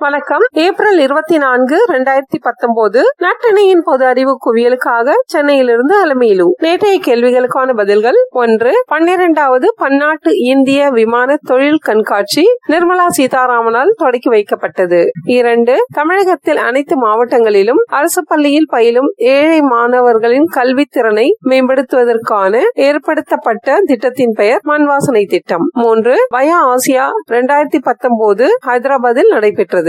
வணக்கம். ஏப்ரல் இருபத்தி நான்கு இரண்டாயிரத்தி பத்தொன்பது நட்டணையின் பொது அறிவு குவியலுக்காக சென்னையிலிருந்து அலமையிலு நேற்றைய கேள்விகளுக்கான பதில்கள் ஒன்று பன்னிரண்டாவது பன்னாட்டு இந்திய விமான தொழில் கண்காட்சி நிர்மலா சீதாராமனால் தொடக்கி வைக்கப்பட்டது. இரண்டு தமிழகத்தில் அனைத்து மாவட்டங்களிலும் அரசு பள்ளியில் பயிலும் ஏழை மாணவர்களின் கல்வி திறனை மேம்படுத்துவதற்கான ஏற்படுத்தப்பட்ட திட்டத்தின் பெயர் மண்வாசனை திட்டம். மூன்று வயா ஆசியா இரண்டாயிரத்தி பத்தொன்பது ஹைதராபாத்தில் நடைபெற்றது.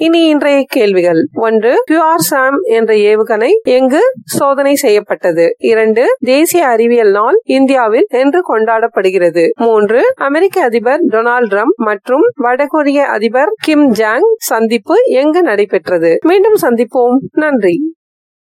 இனி இன்றைய கேள்விகள். ஒன்று கியூஆர் சாம் என்ற ஏவுகணை எங்கு சோதனை செய்யப்பட்டது? இரண்டு தேசிய அறிவியல் நாள் இந்தியாவில் என்று கொண்டாடப்படுகிறது. மூன்று அமெரிக்க அதிபர் டொனால்டு ட்ரம்ப் மற்றும் வடகொரிய அதிபர் கிம் ஜாங் சந்திப்பு எங்கு நடைபெற்றது? மீண்டும் சந்திப்போம். நன்றி.